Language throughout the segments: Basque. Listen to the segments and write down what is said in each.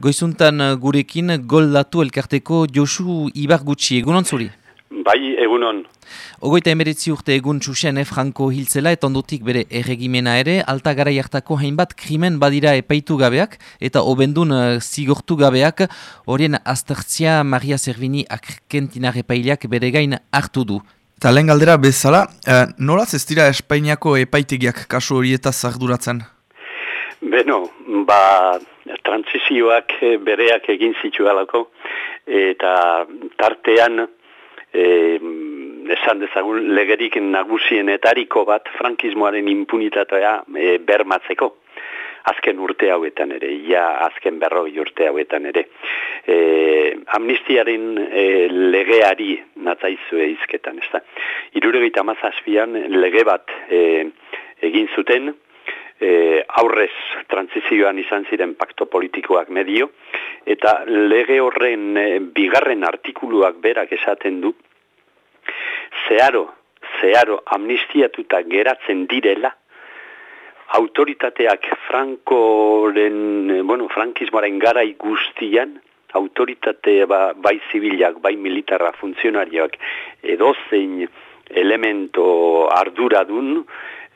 Goizuntan uh, gurekin goldatu elkarteko Josu Ibargutsi, egunon zuri? Bai, egunon. Ogoita emeretzi urte egun txusen Franco hiltzela eta ondotik bere erregimena ere, alta gara jartako hainbat krimen badira epaitu gabeak eta obendun uh, zigortu gabeak, horien aztertzia Maria Servini Argentinar epaileak bere gain hartu du. Eta lehen galdera bezala, eh, nolaz ez dira Espainiako epaitegiak kasu horietaz zarduratzen? Beno, ba, transizioak eh, bereak egin zitualako, eta tartean, e, esan dezagun, legerik nagusienetariko bat, frankismoaren impunitatea e, bermatzeko, azken urte hauetan ere, ja azken berroi urte hauetan ere. E, amnistiaren e, legeari natzaizue izketan, ez da. Iruregeita mazazpian lege bat e, egin zuten, e, aurrez transizioan izan ziren pakto politikoak medio, eta lege horren e, bigarren artikuluak berak esaten du, zeharo, zeharo amnistiatuta geratzen direla, autoritateak frankoren, e, bueno, frankismoaren gara guztian, autoritate ba, bai zibilak, bai militarra funtzionarioak, edozein elemento arduradun,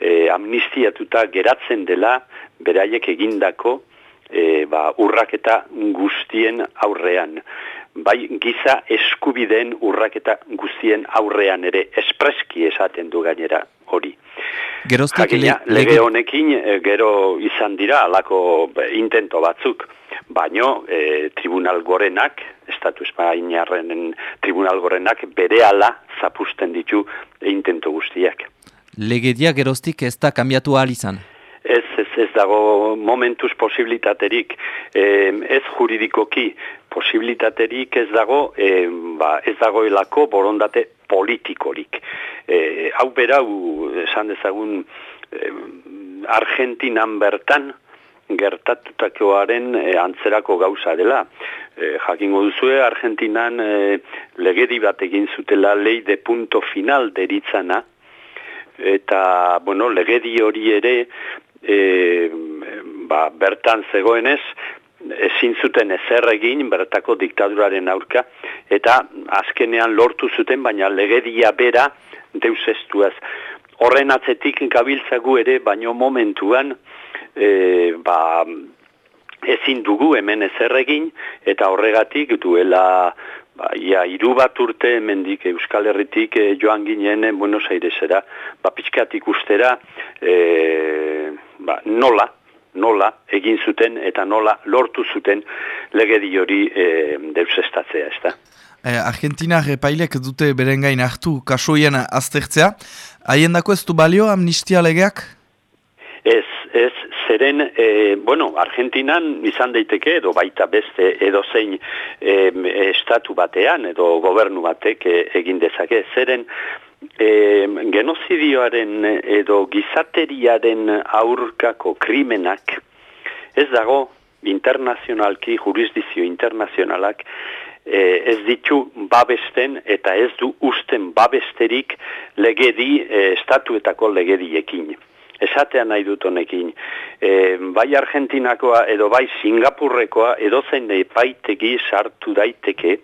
e, amnistiatuta geratzen dela beraiek egindako e, ba, urraketa guztien aurrean. Bai giza eskubideen urraketa guztien aurrean ere espreski esaten du gainera hori. Geroztik Jakina, lege honekin e, gero izan dira alako intento batzuk, baino e, tribunal gorenak, estatu espainiarren tribunal gorenak bere ala zapusten ditu intento guztiak legedia geroztik ez da kambiatu ahal izan? Ez, ez, ez dago momentuz posibilitaterik, e, ez juridikoki posibilitaterik ez dago, e, ba, ez dagoelako borondate politikorik. E, hau berau, esan dezagun, e, Argentinan bertan, gertatutakoaren e, antzerako gauza dela. E, jakingo duzue, Argentinan e, legedi bat egin zutela lei de punto final deritzana, eta bueno, legedi hori ere e, ba, bertan zegoenez ezin zuten ezer egin bertako diktaduraren aurka. Eta azkenean lortu zuten baina legedia bera deus estuaz horren atzetik gabiltzagu ere baino momentuan e, ba, ezin dugu hemen ezer egin eta horregatik duela Ba, ia, iru bat urte mendik Euskal Herritik eh, joan ginen eh, Buenos Airesera, ba, pixkat ikustera e, ba, nola, nola egin zuten eta nola lortu zuten legedi hori e, deusestatzea, ez da. Eh, Argentina repailek dute berengain hartu kasoien aztertzea. Haien dako ez du balio amnistia legeak? Ez, ez, zeren, e, bueno, Argentinan izan daiteke edo baita beste edo zein e, estatu batean edo gobernu batek e, egin dezake, zeren e, genozidioaren edo gizateriaren aurkako krimenak ez dago internazionalki, jurisdizio internazionalak e, ez ditu babesten eta ez du usten babesterik legedi, e, estatuetako legediekin esatean nahi dut honekin. E, bai Argentinakoa edo bai Singapurrekoa edo zein paitegi sartu daiteke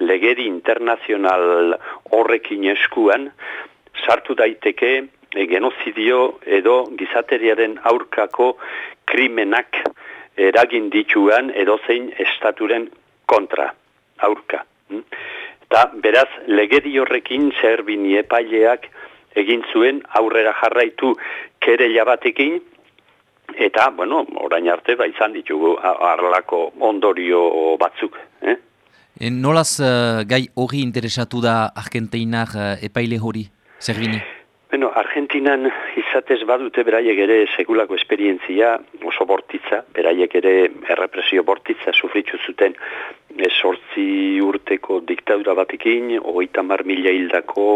legedi internazional horrekin eskuan sartu daiteke e, genozidio edo gizateriaren aurkako krimenak eragin dituan edo zein estaturen kontra aurka. Hm? Eta beraz legedi horrekin zerbini epaileak egin zuen aurrera jarraitu kere jabatekin, eta, bueno, orain arte, ba, izan ditugu arlako ondorio batzuk. Eh? E, nolaz uh, gai hori interesatu da Argentinar uh, epaile hori, zerbini? Bueno, Argentinan izatez badute beraiek ere sekulako esperientzia oso bortitza, beraiek ere errepresio bortitza sufritzu zuten sortzi urteko diktadura batekin, hogeita mar mila hildako,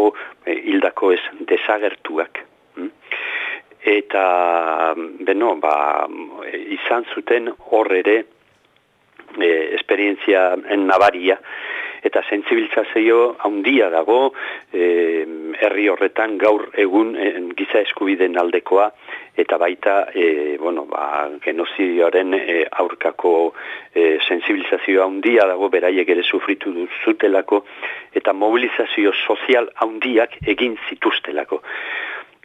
eh, hildako ez desagertuak. Hm? Eta, beno, ba, izan zuten hor ere e, esperientzia en nabaria, eta sensibilizazio handia dago herri horretan gaur egun giza eskubideen aldekoa eta baita e, bueno, ba, genozidioaren e, aurkako e, sensibilizazio handia dago beraiek ere sufritu zutelako eta mobilizazio sozial handiak egin zituztelako.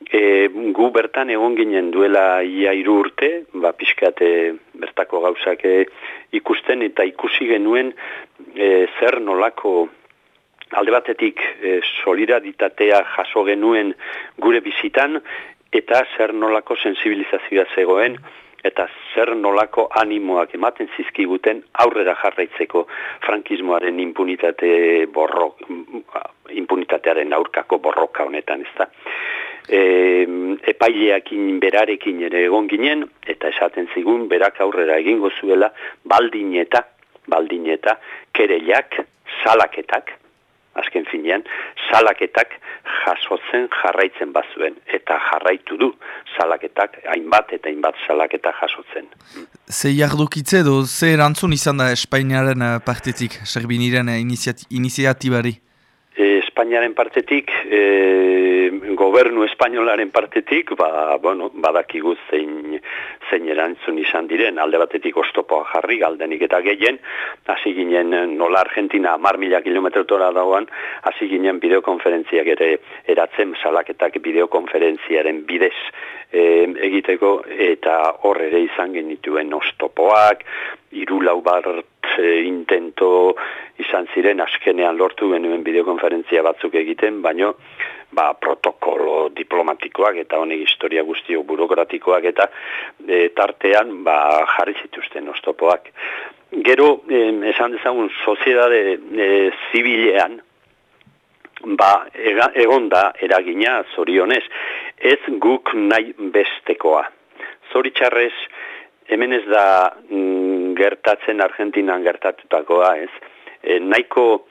E, gu bertan egon ginen duela ia iru urte, ba, pixkate bertako gauzak e, ikusten eta ikusi genuen e, zer nolako alde batetik e, solidariditatea jaso genuen gure bizitan eta zer nolako sensibilizazioa zegoen eta zer nolako animoak ematen zizkiguten aurrera jarraitzeko frankismoaren impunitate borrok, impunitatearen aurkako borroka honetan, ez da e, epaileakin berarekin ere egon ginen, eta esaten zigun, berak aurrera egingo zuela, baldin eta, baldin eta, kereliak, salaketak, azken finean, salaketak jasotzen jarraitzen bazuen, eta jarraitu du salaketak, hainbat eta hainbat salaketak jasotzen. Ze jardukitze edo, ze erantzun izan da Espainiaren eh, partetik, Serbiniren eh, iniziatibari? Espainiaren partetik, e, gobernu espainolaren partetik, ba, bueno, badakigu zein, zein erantzun izan diren, alde batetik ostopoa jarri, galdenik eta gehien, hasi ginen nola Argentina mar mila kilometrotora dagoan, hasi ginen bideokonferentziak ere eratzen salaketak bideokonferentziaren bidez e, egiteko, eta hor ere izan genituen ostopoak, irulau bart e, intento izan ziren askenean lortu genuen bideokonferentzia batzuk egiten, baino ba, protokolo diplomatikoak eta honek historia guztio burokratikoak eta e, tartean ba, jarri zituzten ostopoak. Gero, e, esan dezagun, soziedade e, zibilean, ba, egon da eragina zorionez, ez guk nahi bestekoa. Zoritxarrez, hemen ez da mm, gertatzen Argentinan gertatutakoa, ez? E, nahiko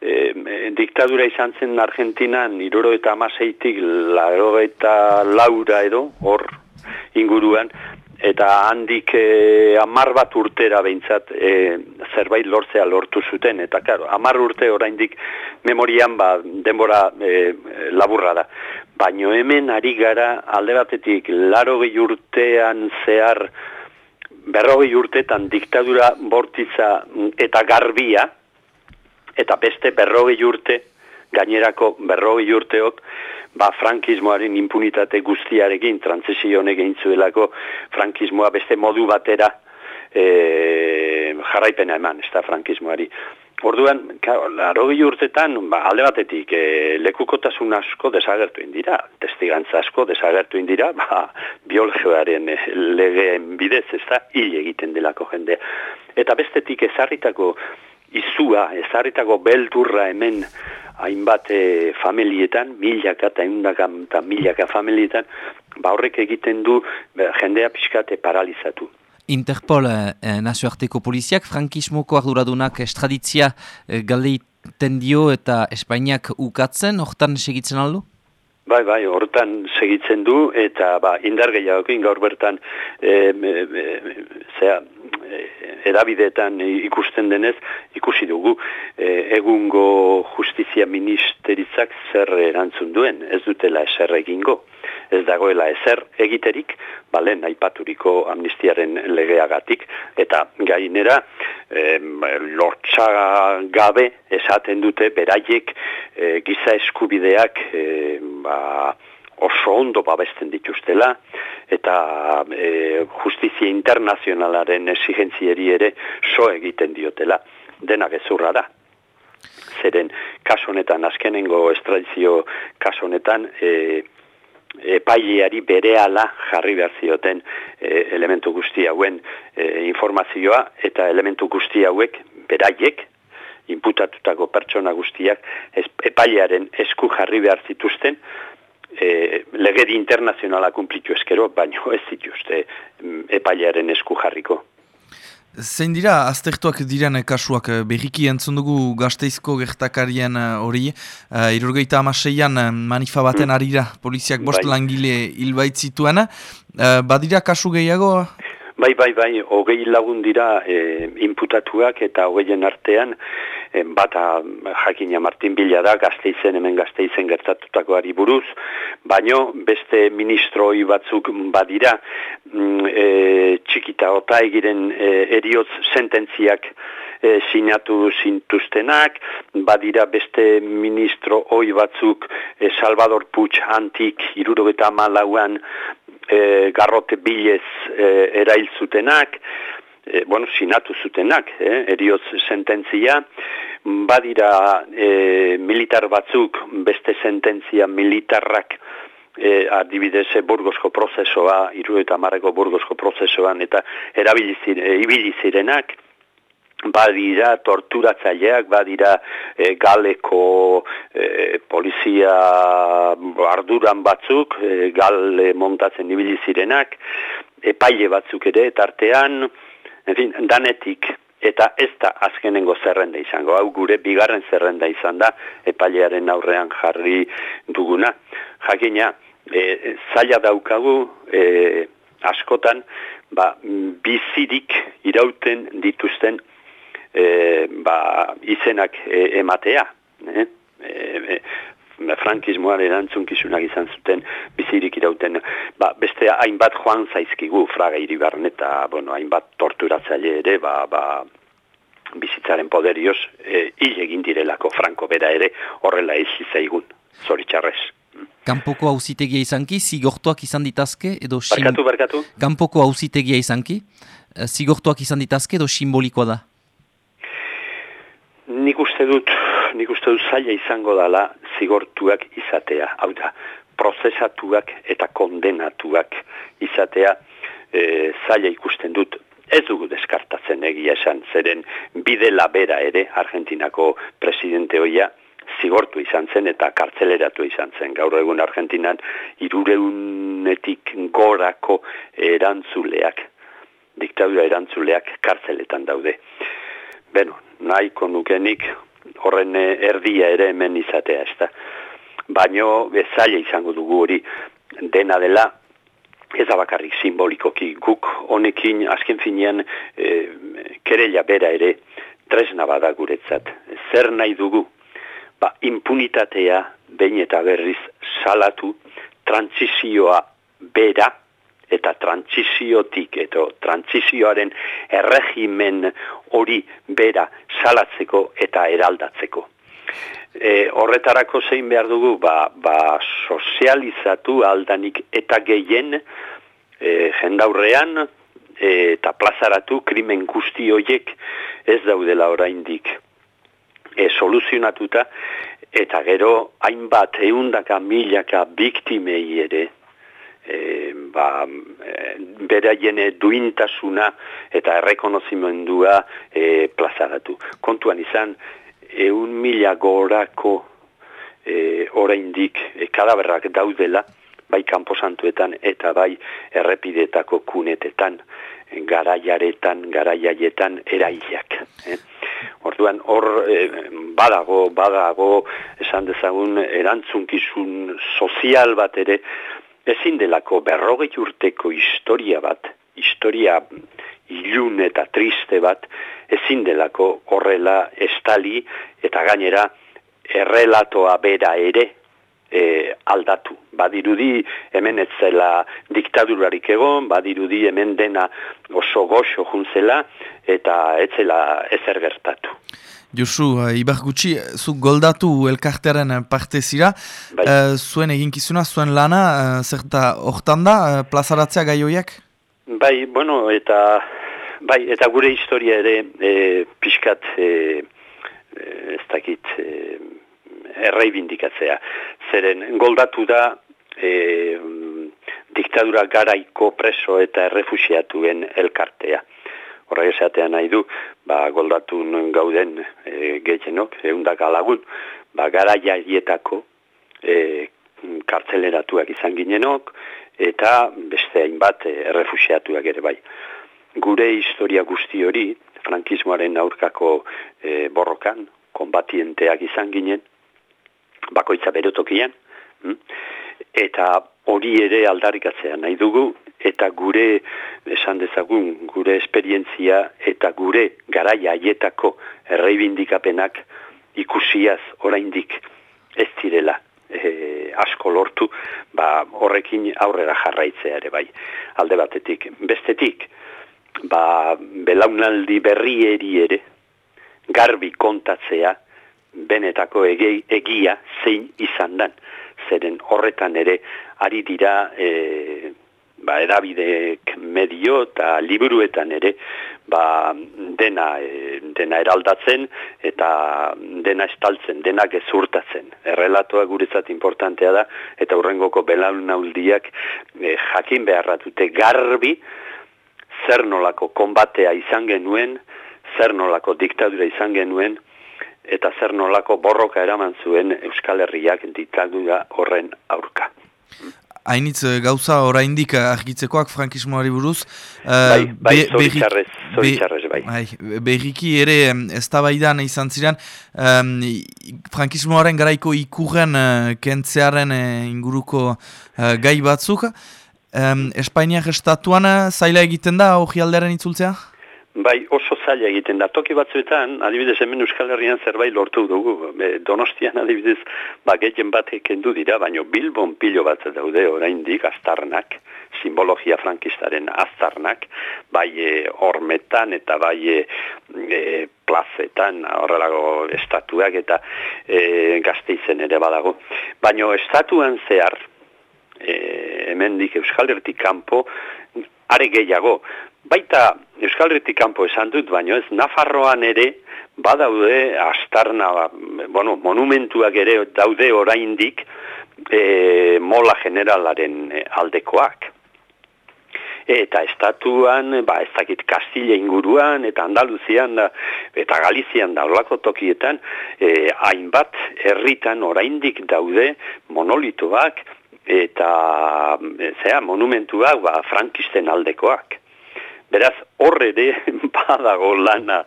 e, diktadura izan zen Argentinan iruro eta amaseitik laro eta laura edo, hor inguruan, eta handik e, amar bat urtera behintzat e, zerbait lortzea lortu zuten, eta karo, amar urte oraindik memorian ba, denbora e, laburra da. Baino hemen ari gara alde batetik laro urtean zehar berrogei urtetan diktadura bortitza eta garbia, eta beste berrogei urte, gainerako berrogei urteok, ba frankismoaren impunitate guztiarekin, trantzizionek egin zuelako frankismoa beste modu batera e, jarraipena eman, ez da frankismoari. Orduan, laro urtetan, ba, alde batetik, e, lekukotasun asko desagertu indira, testigantza asko desagertu indira, ba, biologioaren e, legeen bidez, ez da, hil egiten delako jende. Eta bestetik ezarritako izua, ezarritako beldurra hemen hainbat e, familietan, milaka eta eundaka eta milaka familietan, ba horrek egiten du jendea pixkate paralizatu. Interpol eh, eh, nazioarteko poliziak, frankismoko arduradunak estraditzia eh, galeiten dio eta Espainiak ukatzen, hortan segitzen aldu? Bai, bai, hortan segitzen du eta ba, indar gehiago gaur bertan e, zera, erabideetan ikusten denez ikusi dugu egungo justizia ministeritzak zer erantzun duen, ez dutela eser egingo ez dagoela ezer egiterik, balen aipaturiko amnistiaren legeagatik, eta gainera e, lortza gabe esaten dute beraiek e, giza eskubideak e, ba, oso ondo babesten dituztela, eta e, justizia internazionalaren esigentzieri ere so egiten diotela, dena gezurra da. Zeren kasonetan, azkenengo estradizio kasonetan, e, epaileari berehala jarri behar zioten e, elementu guzti hauen e, informazioa eta elementu guzti hauek beraiek inputatutako pertsona guztiak epailearen esku jarri behar zituzten e, legedi internazionala kumplitu eskero, baino ez zituzte mm, epailearen esku jarriko. Zein dira, aztertuak diren kasuak eh, berriki entzun dugu gazteizko gertakarien eh, hori, uh, irurgeita amaseian manifa baten arira poliziak bost bai. langile hilbait zituen, uh, badira kasu gehiago? Bai, bai, bai, hogei lagun dira e, inputatuak eta hogeien artean bata jakina Martin Bila da, gazteizen hemen gazteizen gertatutakoari buruz, baino beste ministroi batzuk badira, mm, e, txikita ota egiren e, eriotz sententziak e, sinatu zintuztenak, badira beste ministro oi batzuk e, Salvador Puig antik irurogeta malauan e, garrote bilez e, erail zutenak, e, bueno, sinatu zutenak, eh, eriotz sententzia, badira e, militar batzuk beste sententzia militarrak e, adibidez burgozko prozesoa, iru eta marreko burgozko prozesoan eta erabilizire, e, badira torturatzaileak, badira e, galeko e, polizia arduran batzuk, e, gale montatzen ibili zirenak, epaile batzuk ere, tartean, en fin, danetik, eta ez da azkenengo zerrenda izango, hau gure bigarren zerrenda izan da, epailearen aurrean jarri duguna. Jakina, e, zaila daukagu, e, askotan, ba, bizirik irauten dituzten e, ba, izenak e, ematea. Eh? E, e, frankismoan erantzunkizunak izan zuten bizirik irauten. Ba, beste hainbat joan zaizkigu fraga iribarren eta bueno, hainbat torturatzaile ere ba, ba, bizitzaren poderioz e, hil egin direlako franko bera ere horrela ez zaigun, zoritxarrez. Kanpoko hauzitegia izanki, zigortuak izan ditazke edo... Barkatu, barkatu. Kanpoko hauzitegia izanki, zigortuak izan ditazke edo simbolikoa da? Nik uste dut, nik uste dut zaila izango dala zigortuak izatea, hau da, prozesatuak eta kondenatuak izatea e, zaila ikusten dut. Ez dugu deskartatzen egia esan, zeren bide labera ere Argentinako presidente hoia zigortu izan zen eta kartzeleratu izan zen. Gaur egun Argentinan irureunetik gorako erantzuleak, diktadura erantzuleak kartzeletan daude. Beno, nahiko nukenik horren erdia ere hemen izatea, ez da. Baino, bezaila izango dugu hori dena dela, ez da bakarrik simbolikoki guk honekin azken finean e, kerela bera ere tresna bada guretzat. Zer nahi dugu? Ba, impunitatea behin eta berriz salatu, transizioa bera, eta trantziziotik eta trantzizioaren erregimen hori bera salatzeko eta eraldatzeko. E, horretarako zein behar dugu, ba, ba sozializatu aldanik eta gehien e, jendaurrean e, eta plazaratu krimen guzti horiek ez daudela oraindik e, soluzionatuta eta gero hainbat eundaka milaka biktimei ere e, ba, e, beraien duintasuna eta errekonozimendua e, plazaratu. Kontuan izan, eun mila gorako e, oraindik e, kadaberrak daudela, bai kanposantuetan eta bai errepidetako kunetetan, garaiaretan, garaiaietan erailak. Eh? Orduan, hor e, badago, badago, esan dezagun, erantzunkizun sozial bat ere, ezin delako berrogei urteko historia bat, historia ilun eta triste bat, ezin delako horrela estali eta gainera errelatoa bera ere e, aldatu. Badirudi hemen ez zela diktadurarik egon, badirudi hemen dena oso goxo juntzela eta ez zela ezer gertatu. Josu, uh, ibar gutxi, zu goldatu elkartearen parte zira, bai. uh, zuen eginkizuna, zuen lana, uh, zerta hortan da, uh, plazaratzea gaioiak? Bai, bueno, eta, bai, eta gure historia ere e, pixkat e, ez dakit e, erraibindikatzea. Zeren, goldatu da e, diktadura garaiko preso eta errefusiatuen elkartea horrek esatea nahi du, ba, goldatu gauden e, gehienok, eundak alagun, ba, gara jaietako e, kartzeleratuak izan ginenok, eta beste hainbat e, errefusiatuak ere bai. Gure historia guzti hori, frankismoaren aurkako e, borrokan, konbatienteak izan ginen, bakoitza berotokian, hm? eta hori ere aldarrikatzea nahi dugu, eta gure, esan dezagun, gure esperientzia eta gure garaia haietako erreibindikapenak ikusiaz oraindik ez direla e, asko lortu, ba, horrekin aurrera jarraitzea ere bai, alde batetik. Bestetik, ba, belaunaldi berrieri ere, garbi kontatzea, benetako egia zein izan dan. Zeren horretan ere, ari dira, e, ba, erabidek medio eta liburuetan ere, ba, dena, e, dena eraldatzen eta dena estaltzen, dena gezurtatzen. Errelatoa guretzat importantea da, eta hurrengoko belaunaldiak e, jakin beharratute garbi, zer nolako konbatea izan genuen, zer nolako diktadura izan genuen, eta zer nolako borroka eraman zuen Euskal Herriak diktadura horren aurka. Hainitz eh, gauza oraindik argitzekoak frankismoari buruz. Uh, bai, bai, bai. bai. Berriki ere ez tabaidan izan ziren, um, frankismoaren garaiko ikurren uh, kentzearen inguruko uh, gai batzuk. Um, Espainiak estatuan zaila egiten da hori alderen itzultzea? Bai, oso zaila egiten da. Toki batzuetan, adibidez hemen Euskal Herrian zerbait lortu dugu. donostian adibidez, ba, gehien bat ekendu dira, baino Bilbon pilo bat daude oraindik aztarnak, simbologia frankistaren aztarnak, bai e, ormetan eta bai e, e plazetan, horrelago estatuak eta e, gazteizen ere badago. Baino estatuan zehar, e, hemendik Euskal Hertik kanpo are gehiago. Baita Euskal Hertik kanpo esan dut, baino ez Nafarroan ere badaude astarna, bueno, monumentuak ere daude oraindik e, mola generalaren aldekoak. Eta estatuan, ba, ez dakit Kastile inguruan, eta Andaluzian, da, eta Galizian da, olako tokietan, e, hainbat herritan oraindik daude monolitoak, eta zera, monumentuak ba, frankisten aldekoak. Beraz, horre de badago lana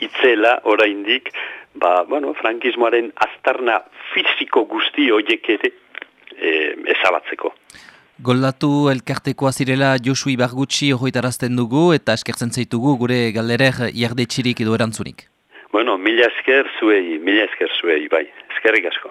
itzela oraindik, ba, bueno, frankismoaren aztarna fiziko guzti horiek ere e, ezabatzeko. Goldatu elkartekoa zirela Josui Bargutsi hoitarazten dugu eta eskertzen zaitugu gure galderer jardetxirik edo erantzunik. Bueno, mila esker zuei, mila esker zuei, bai, eskerrik asko.